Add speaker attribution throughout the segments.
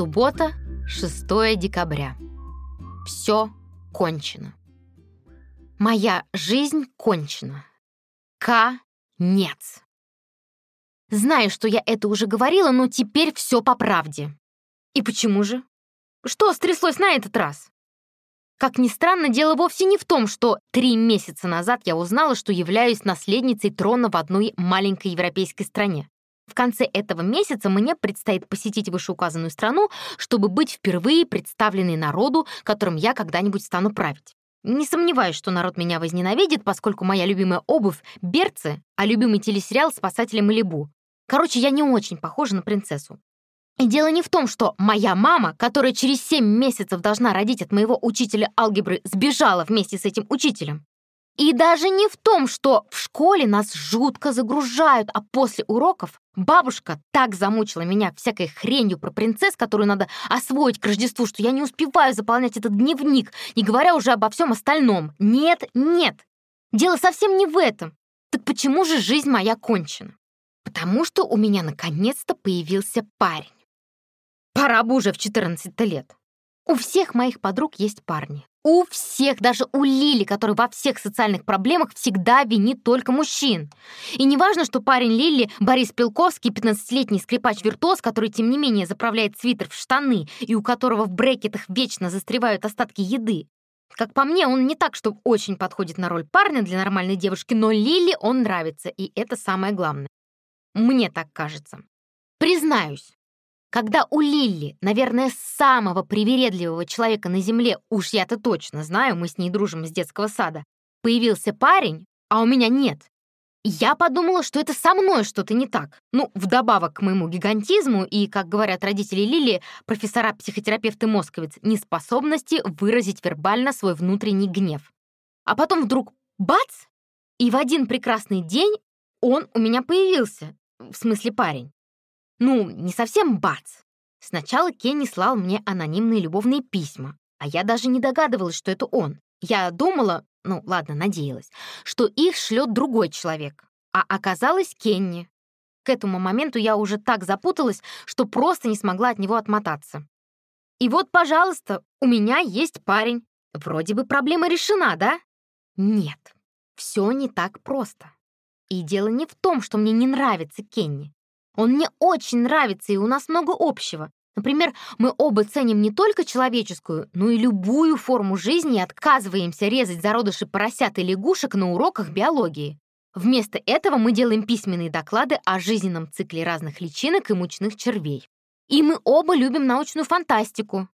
Speaker 1: Суббота, 6 декабря. Все кончено. Моя жизнь кончена. Конец. Знаю, что я это уже говорила, но теперь все по правде. И почему же? Что стряслось на этот раз? Как ни странно, дело вовсе не в том, что три месяца назад я узнала, что являюсь наследницей трона в одной маленькой европейской стране. В конце этого месяца мне предстоит посетить вышеуказанную страну, чтобы быть впервые представленной народу, которым я когда-нибудь стану править. Не сомневаюсь, что народ меня возненавидит, поскольку моя любимая обувь — берцы, а любимый телесериал — «Спасатели Малибу». Короче, я не очень похожа на принцессу. И дело не в том, что моя мама, которая через 7 месяцев должна родить от моего учителя алгебры, сбежала вместе с этим учителем. И даже не в том, что в школе нас жутко загружают, а после уроков бабушка так замучила меня всякой хренью про принцесс, которую надо освоить к Рождеству, что я не успеваю заполнять этот дневник, не говоря уже обо всем остальном. Нет, нет. Дело совсем не в этом. Так почему же жизнь моя кончена? Потому что у меня наконец-то появился парень. Пора бы уже в 14 лет. У всех моих подруг есть парни. У всех, даже у Лили, которая во всех социальных проблемах всегда винит только мужчин. И не важно, что парень Лили Борис Пилковский, 15-летний скрипач-виртуоз, который, тем не менее, заправляет свитер в штаны и у которого в брекетах вечно застревают остатки еды. Как по мне, он не так, что очень подходит на роль парня для нормальной девушки, но Лили он нравится, и это самое главное. Мне так кажется. Признаюсь, когда у Лилли, наверное, самого привередливого человека на земле, уж я-то точно знаю, мы с ней дружим с детского сада, появился парень, а у меня нет. Я подумала, что это со мной что-то не так. Ну, вдобавок к моему гигантизму и, как говорят родители Лили, профессора-психотерапевты Московец, неспособности выразить вербально свой внутренний гнев. А потом вдруг бац! И в один прекрасный день он у меня появился. В смысле парень. Ну, не совсем бац. Сначала Кенни слал мне анонимные любовные письма, а я даже не догадывалась, что это он. Я думала, ну ладно, надеялась, что их шлет другой человек, а оказалось Кенни. К этому моменту я уже так запуталась, что просто не смогла от него отмотаться. И вот, пожалуйста, у меня есть парень. Вроде бы проблема решена, да? Нет, все не так просто. И дело не в том, что мне не нравится Кенни. Он мне очень нравится, и у нас много общего. Например, мы оба ценим не только человеческую, но и любую форму жизни и отказываемся резать зародыши поросят и лягушек на уроках биологии. Вместо этого мы делаем письменные доклады о жизненном цикле разных личинок и мучных червей. И мы оба любим научную фантастику.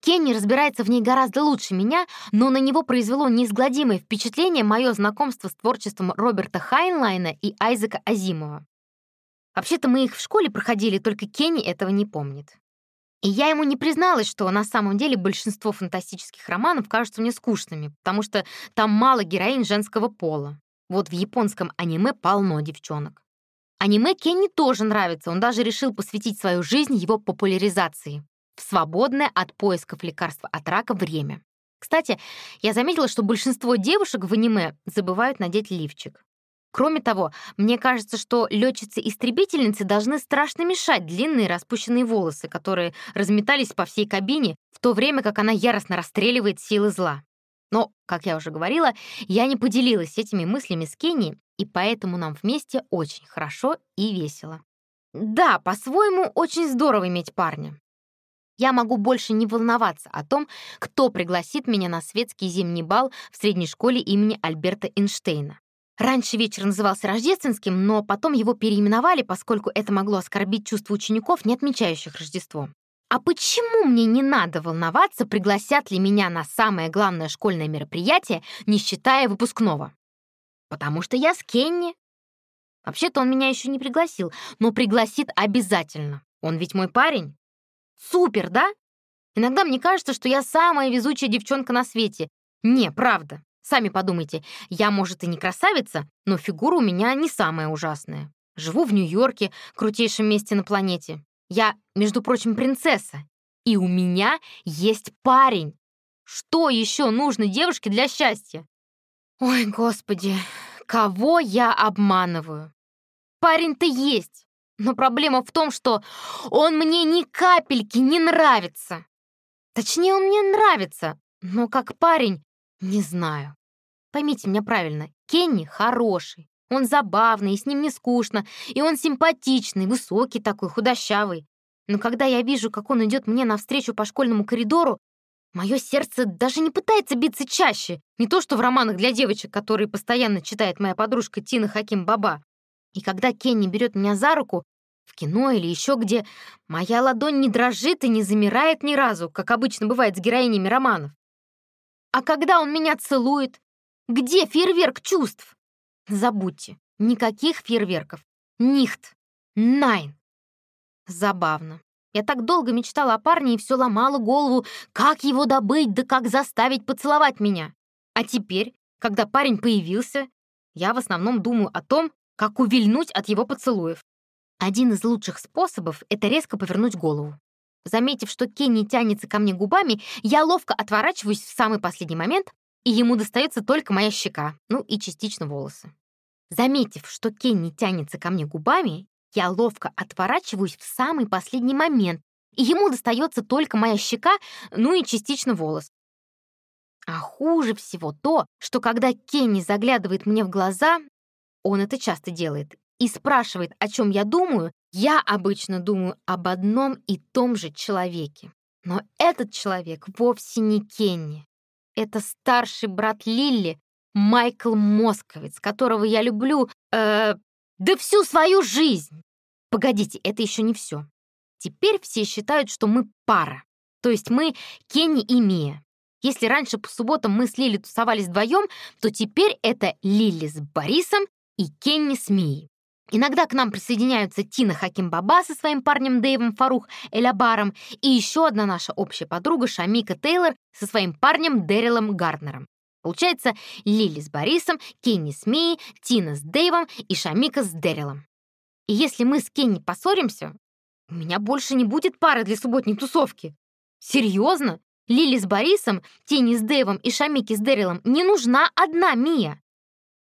Speaker 1: Кенни разбирается в ней гораздо лучше меня, но на него произвело неизгладимое впечатление мое знакомство с творчеством Роберта Хайнлайна и Айзека Азимова. Вообще-то мы их в школе проходили, только Кенни этого не помнит. И я ему не призналась, что на самом деле большинство фантастических романов кажутся мне скучными, потому что там мало героинь женского пола. Вот в японском аниме полно девчонок. Аниме Кенни тоже нравится, он даже решил посвятить свою жизнь его популяризации в свободное от поисков лекарства от рака время. Кстати, я заметила, что большинство девушек в аниме забывают надеть лифчик. Кроме того, мне кажется, что летчицы-истребительницы должны страшно мешать длинные распущенные волосы, которые разметались по всей кабине, в то время как она яростно расстреливает силы зла. Но, как я уже говорила, я не поделилась этими мыслями с Кенни, и поэтому нам вместе очень хорошо и весело. Да, по-своему, очень здорово иметь парня. Я могу больше не волноваться о том, кто пригласит меня на светский зимний бал в средней школе имени Альберта Эйнштейна. Раньше вечер назывался рождественским, но потом его переименовали, поскольку это могло оскорбить чувства учеников, не отмечающих Рождество. А почему мне не надо волноваться, пригласят ли меня на самое главное школьное мероприятие, не считая выпускного? Потому что я с Кенни. Вообще-то он меня еще не пригласил, но пригласит обязательно. Он ведь мой парень. Супер, да? Иногда мне кажется, что я самая везучая девчонка на свете. Не, правда. Сами подумайте, я, может, и не красавица, но фигура у меня не самая ужасная. Живу в Нью-Йорке, крутейшем месте на планете. Я, между прочим, принцесса. И у меня есть парень. Что еще нужно девушке для счастья? Ой, господи, кого я обманываю? Парень-то есть. Но проблема в том, что он мне ни капельки не нравится. Точнее, он мне нравится, но как парень не знаю. Поймите меня правильно, Кенни хороший. Он забавный, и с ним не скучно, и он симпатичный, высокий такой, худощавый. Но когда я вижу, как он идет мне навстречу по школьному коридору, мое сердце даже не пытается биться чаще. Не то, что в романах для девочек, которые постоянно читает моя подружка Тина Хаким Баба. И когда Кенни берет меня за руку, в кино или еще где, моя ладонь не дрожит и не замирает ни разу, как обычно бывает с героинями романов. А когда он меня целует, где фейерверк чувств? Забудьте, никаких фейерверков. Нихт. Найн. Забавно. Я так долго мечтала о парне и все ломала голову, как его добыть, да как заставить поцеловать меня. А теперь, когда парень появился, я в основном думаю о том, как увильнуть от его поцелуев. Один из лучших способов — это резко повернуть голову. Заметив, что Кенни тянется ко мне губами, я ловко отворачиваюсь в самый последний момент, и ему достается только моя щека, ну и частично волосы. Заметив, что Кенни тянется ко мне губами, я ловко отворачиваюсь в самый последний момент, и ему достается только моя щека, ну и частично волос. А хуже всего то, что когда Кенни заглядывает мне в глаза, он это часто делает, и спрашивает, о чем я думаю, я обычно думаю об одном и том же человеке. Но этот человек вовсе не Кенни. Это старший брат Лилли, Майкл Московец, которого я люблю, э, да всю свою жизнь. Погодите, это еще не все. Теперь все считают, что мы пара. То есть мы Кенни и Мия. Если раньше по субботам мы с Лили тусовались вдвоем, то теперь это Лили с Борисом и Кенни с Мией. Иногда к нам присоединяются Тина Хаким Баба со своим парнем Дэйвом Фарух Элябаром и еще одна наша общая подруга Шамика Тейлор со своим парнем Дэрилом Гарднером. Получается, Лили с Борисом, Кенни с Мией, Тина с Дэйвом и Шамика с Дэрилом. И если мы с Кенни поссоримся, у меня больше не будет пары для субботней тусовки. Серьезно? Лили с Борисом, Тини с Дэйвом и Шамики с Дэрилом не нужна одна Мия.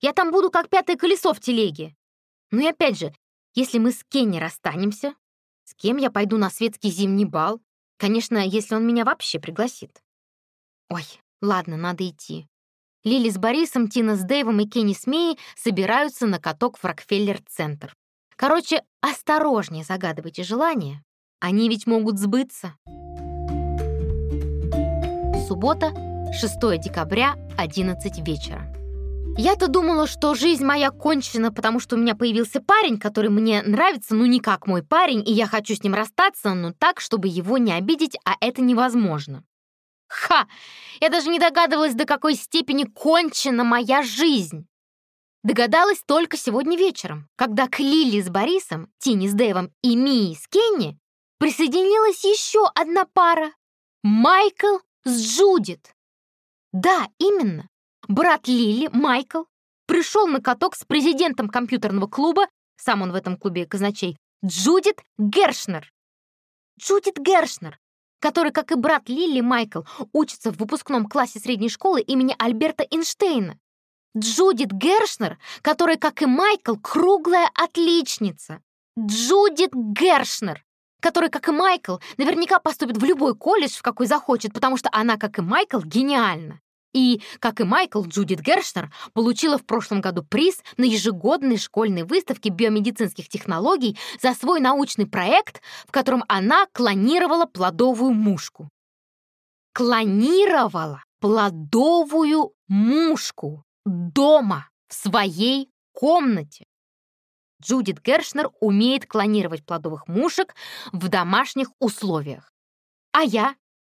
Speaker 1: Я там буду как пятое колесо в телеге. Ну и опять же, если мы с Кенни расстанемся, с кем я пойду на светский зимний бал? Конечно, если он меня вообще пригласит. Ой, ладно, надо идти. Лили с Борисом, Тина с Дэйвом и Кенни с Мией собираются на каток в Рокфеллер-центр. Короче, осторожнее загадывайте желания. Они ведь могут сбыться. Суббота, 6 декабря, 11 вечера. Я-то думала, что жизнь моя кончена, потому что у меня появился парень, который мне нравится, ну не как мой парень, и я хочу с ним расстаться, но так, чтобы его не обидеть, а это невозможно. Ха! Я даже не догадывалась, до какой степени кончена моя жизнь. Догадалась только сегодня вечером, когда к Лили с Борисом, Тини с Дэйвом и Мии с Кенни присоединилась еще одна пара — Майкл с Джудит. Да, именно. Брат Лили, Майкл, пришел на каток с президентом компьютерного клуба, сам он в этом клубе казначей, Джудит Гершнер. Джудит Гершнер, который, как и брат Лили Майкл, учится в выпускном классе средней школы имени Альберта Эйнштейна. Джудит Гершнер, которая, как и Майкл, круглая отличница. Джудит Гершнер, которая, как и Майкл, наверняка поступит в любой колледж, в какой захочет, потому что она, как и Майкл, гениальна. И, как и Майкл, Джудит Гершнер получила в прошлом году приз на ежегодной школьной выставке биомедицинских технологий за свой научный проект, в котором она клонировала плодовую мушку. Клонировала плодовую мушку дома, в своей комнате. Джудит Гершнер умеет клонировать плодовых мушек в домашних условиях. А я?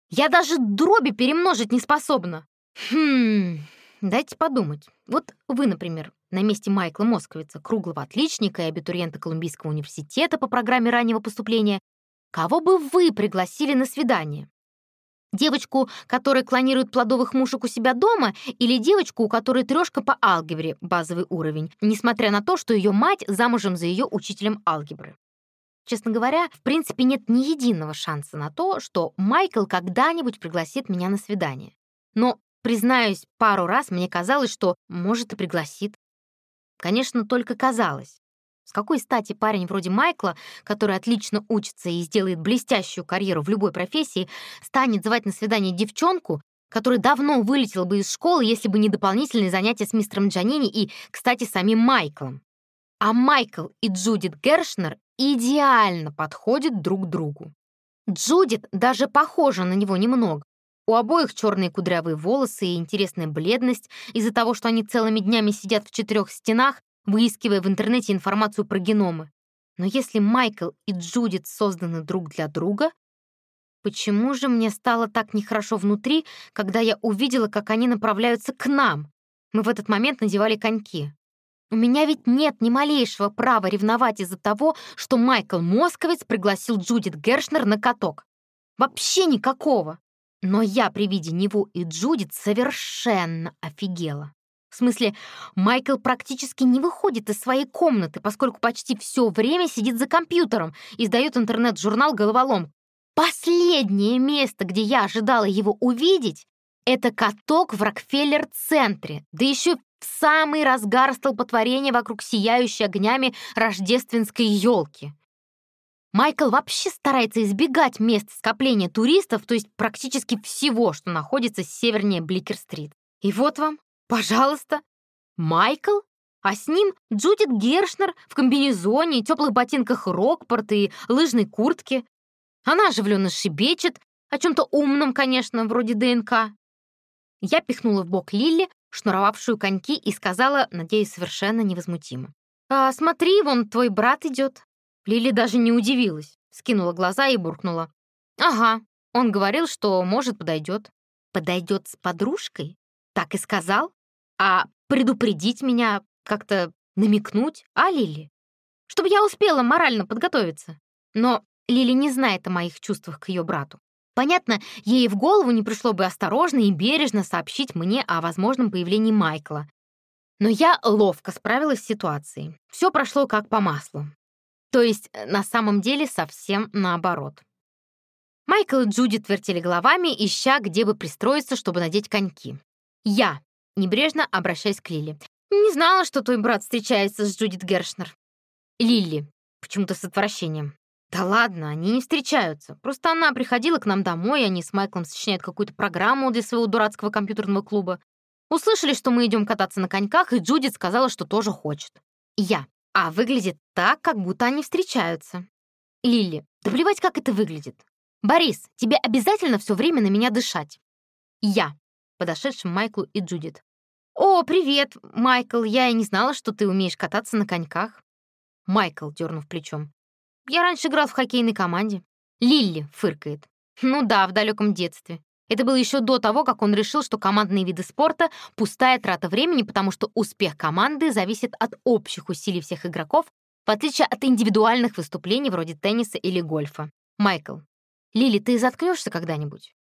Speaker 1: Я даже дроби перемножить не способна. Хм, дайте подумать. Вот вы, например, на месте Майкла Московица, круглого отличника и абитуриента Колумбийского университета по программе раннего поступления, кого бы вы пригласили на свидание? Девочку, которая клонирует плодовых мушек у себя дома, или девочку, у которой трешка по алгебре, базовый уровень, несмотря на то, что ее мать замужем за ее учителем алгебры? Честно говоря, в принципе, нет ни единого шанса на то, что Майкл когда-нибудь пригласит меня на свидание. Но Признаюсь, пару раз мне казалось, что, может, и пригласит. Конечно, только казалось. С какой стати парень вроде Майкла, который отлично учится и сделает блестящую карьеру в любой профессии, станет звать на свидание девчонку, которая давно вылетела бы из школы, если бы не дополнительные занятия с мистером Джанини и, кстати, самим Майклом? А Майкл и Джудит Гершнер идеально подходят друг другу. Джудит даже похожа на него немного. У обоих черные кудрявые волосы и интересная бледность из-за того, что они целыми днями сидят в четырех стенах, выискивая в интернете информацию про геномы. Но если Майкл и Джудит созданы друг для друга, почему же мне стало так нехорошо внутри, когда я увидела, как они направляются к нам? Мы в этот момент надевали коньки. У меня ведь нет ни малейшего права ревновать из-за того, что Майкл Московец пригласил Джудит Гершнер на каток. Вообще никакого. Но я при виде него и Джудит совершенно офигела. В смысле, Майкл практически не выходит из своей комнаты, поскольку почти все время сидит за компьютером и сдает интернет-журнал «Головолом». Последнее место, где я ожидала его увидеть, это каток в Рокфеллер-центре, да еще в самый разгар столпотворения вокруг сияющей огнями рождественской елки. Майкл вообще старается избегать мест скопления туристов, то есть практически всего, что находится севернее Бликер-стрит. И вот вам, Пожалуйста. Майкл? А с ним Джудит Гершнер в комбинезоне, теплых ботинках Рокпорт и лыжной куртке. Она оживленно шибечет, о чем-то умном, конечно, вроде ДНК. Я пихнула в бок Лилли, шнуровавшую коньки, и сказала, надеюсь, совершенно невозмутимо. «А смотри, вон твой брат идет». Лили даже не удивилась, скинула глаза и буркнула. «Ага, он говорил, что, может, подойдет». «Подойдет с подружкой?» «Так и сказал?» А предупредить меня, как-то намекнуть, а, Лили? Чтобы я успела морально подготовиться. Но Лили не знает о моих чувствах к ее брату. Понятно, ей в голову не пришло бы осторожно и бережно сообщить мне о возможном появлении Майкла. Но я ловко справилась с ситуацией. Все прошло как по маслу. То есть, э, на самом деле, совсем наоборот. Майкл и Джудит вертели головами, ища, где бы пристроиться, чтобы надеть коньки. Я Небрежно обращаясь к Лили. «Не знала, что твой брат встречается с Джудит Гершнер». «Лили», почему-то с отвращением. «Да ладно, они не встречаются. Просто она приходила к нам домой, и они с Майклом сочиняют какую-то программу для своего дурацкого компьютерного клуба. Услышали, что мы идем кататься на коньках, и Джудит сказала, что тоже хочет. я. А выглядит так, как будто они встречаются. Лили, да плевать, как это выглядит. Борис, тебе обязательно все время на меня дышать. Я. Подошедшим Майклу и Джудит. «О, привет, Майкл, я и не знала, что ты умеешь кататься на коньках». Майкл, дернув плечом. «Я раньше играл в хоккейной команде». Лилли фыркает. «Ну да, в далеком детстве. Это было еще до того, как он решил, что командные виды спорта — пустая трата времени, потому что успех команды зависит от общих усилий всех игроков, в отличие от индивидуальных выступлений вроде тенниса или гольфа. Майкл. Лили, ты заткнешься когда-нибудь?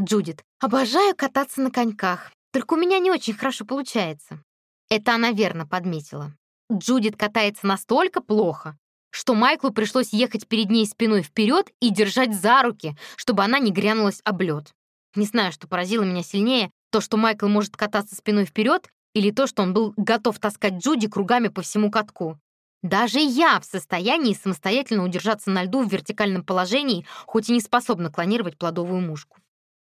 Speaker 1: Джудит. Обожаю кататься на коньках. Только у меня не очень хорошо получается. Это она верно подметила. Джудит катается настолько плохо, что Майклу пришлось ехать перед ней спиной вперед и держать за руки, чтобы она не грянулась об лед. Не знаю, что поразило меня сильнее, то, что Майкл может кататься спиной вперед, или то, что он был готов таскать Джуди кругами по всему катку. Даже я в состоянии самостоятельно удержаться на льду в вертикальном положении, хоть и не способна клонировать плодовую мушку.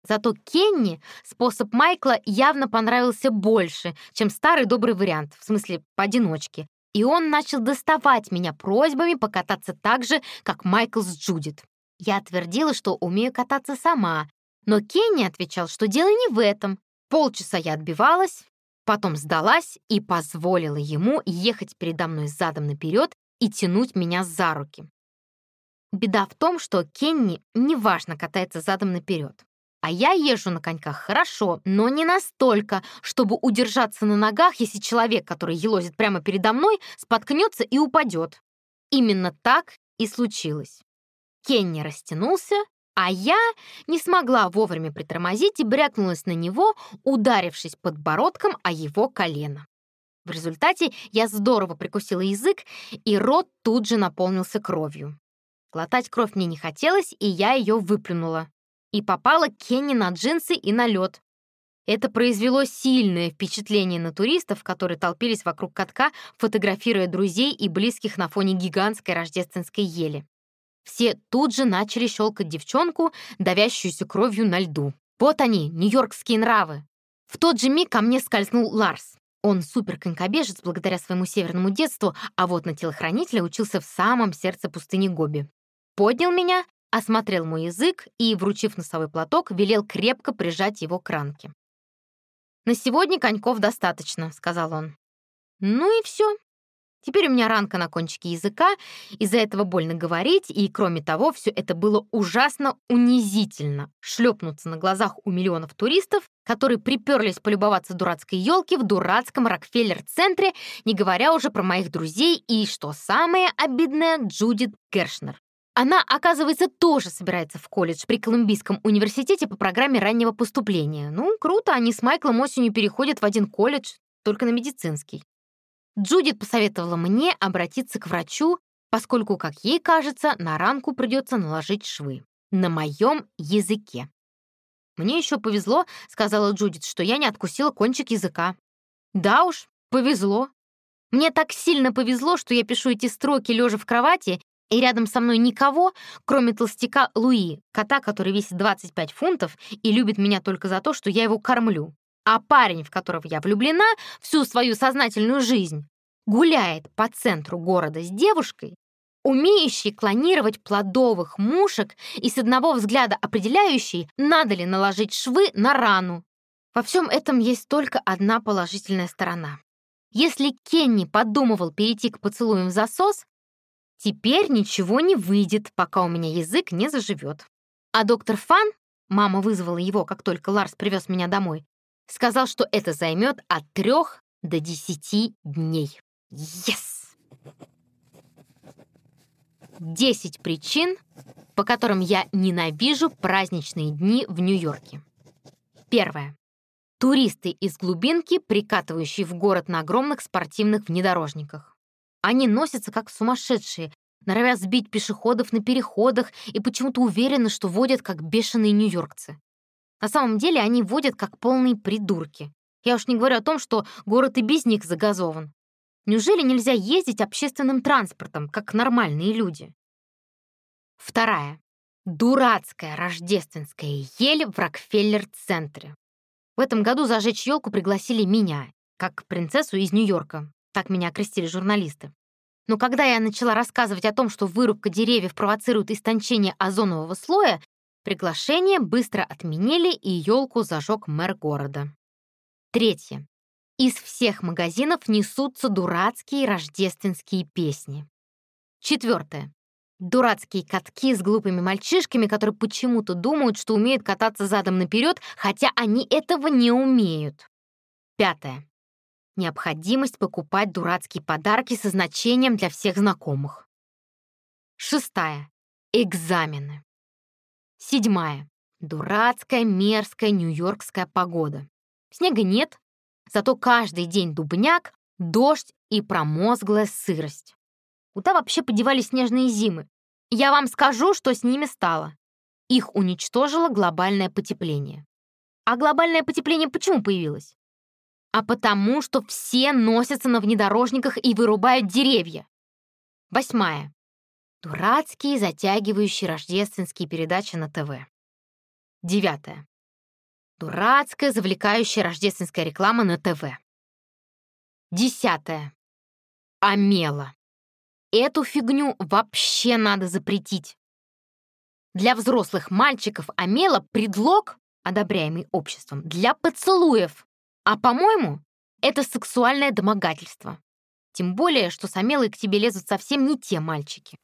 Speaker 1: Зато Кенни способ Майкла явно понравился больше, чем старый добрый вариант, в смысле поодиночке. И он начал доставать меня просьбами покататься так же, как Майкл с Джудит. Я твердила, что умею кататься сама, но Кенни отвечал, что дело не в этом. Полчаса я отбивалась, потом сдалась и позволила ему ехать передо мной задом наперед и тянуть меня за руки. Беда в том, что Кенни неважно катается задом наперед. А я езжу на коньках хорошо, но не настолько, чтобы удержаться на ногах, если человек, который елозит прямо передо мной, споткнется и упадет. Именно так и случилось. Кенни растянулся, а я не смогла вовремя притормозить и брякнулась на него, ударившись подбородком о его колено. В результате я здорово прикусила язык, и рот тут же наполнился кровью. Глотать кровь мне не хотелось, и я ее выплюнула и попала Кенни на джинсы и на лед. Это произвело сильное впечатление на туристов, которые толпились вокруг катка, фотографируя друзей и близких на фоне гигантской рождественской ели. Все тут же начали щелкать девчонку, давящуюся кровью на льду. Вот они, нью-йоркские нравы. В тот же миг ко мне скользнул Ларс. Он суперконькобежец благодаря своему северному детству, а вот на телохранителя учился в самом сердце пустыни Гоби. Поднял меня, осмотрел мой язык и, вручив носовой платок, велел крепко прижать его к ранке. «На сегодня коньков достаточно», — сказал он. «Ну и все. Теперь у меня ранка на кончике языка, из-за этого больно говорить, и, кроме того, все это было ужасно унизительно — шлепнуться на глазах у миллионов туристов, которые приперлись полюбоваться дурацкой елки в дурацком Рокфеллер-центре, не говоря уже про моих друзей и, что самое обидное, Джудит Гершнер. Она, оказывается, тоже собирается в колледж при Колумбийском университете по программе раннего поступления. Ну, круто, они с Майклом осенью переходят в один колледж, только на медицинский. Джудит посоветовала мне обратиться к врачу, поскольку, как ей кажется, на ранку придется наложить швы. На моем языке. «Мне еще повезло», — сказала Джудит, «что я не откусила кончик языка». «Да уж, повезло. Мне так сильно повезло, что я пишу эти строки лежа в кровати и рядом со мной никого, кроме толстяка Луи, кота, который весит 25 фунтов и любит меня только за то, что я его кормлю. А парень, в которого я влюблена всю свою сознательную жизнь, гуляет по центру города с девушкой, умеющей клонировать плодовых мушек и с одного взгляда определяющей, надо ли наложить швы на рану. Во всем этом есть только одна положительная сторона. Если Кенни подумывал перейти к поцелуям в засос, Теперь ничего не выйдет, пока у меня язык не заживет. А доктор Фан, мама вызвала его, как только Ларс привез меня домой, сказал, что это займет от трех до десяти дней. Yes! Десять причин, по которым я ненавижу праздничные дни в Нью-Йорке. Первое. Туристы из глубинки, прикатывающие в город на огромных спортивных внедорожниках. Они носятся как сумасшедшие, норовя сбить пешеходов на переходах и почему-то уверены, что водят как бешеные нью-йоркцы. На самом деле они водят как полные придурки. Я уж не говорю о том, что город и без них загазован. Неужели нельзя ездить общественным транспортом, как нормальные люди? Вторая. Дурацкая рождественская ель в Рокфеллер-центре. В этом году зажечь елку пригласили меня, как принцессу из Нью-Йорка. Так меня окрестили журналисты. Но когда я начала рассказывать о том, что вырубка деревьев провоцирует истончение озонового слоя, приглашение быстро отменили и елку зажег мэр города. Третье. Из всех магазинов несутся дурацкие рождественские песни. Четвертое. Дурацкие катки с глупыми мальчишками, которые почему-то думают, что умеют кататься задом наперед, хотя они этого не умеют. Пятое необходимость покупать дурацкие подарки со значением для всех знакомых. Шестая. Экзамены. Седьмая. Дурацкая, мерзкая нью-йоркская погода. Снега нет, зато каждый день дубняк, дождь и промозглая сырость. Куда вообще подевались снежные зимы? Я вам скажу, что с ними стало. Их уничтожило глобальное потепление. А глобальное потепление почему появилось? а потому, что все носятся на внедорожниках и вырубают деревья. Восьмая. Дурацкие затягивающие рождественские передачи на ТВ. Девятое. Дурацкая завлекающая рождественская реклама на ТВ. Десятое. Амела. Эту фигню вообще надо запретить. Для взрослых мальчиков Амела — предлог, одобряемый обществом, для поцелуев. А по-моему, это сексуальное домогательство. Тем более, что с Амелой к тебе лезут совсем не те мальчики.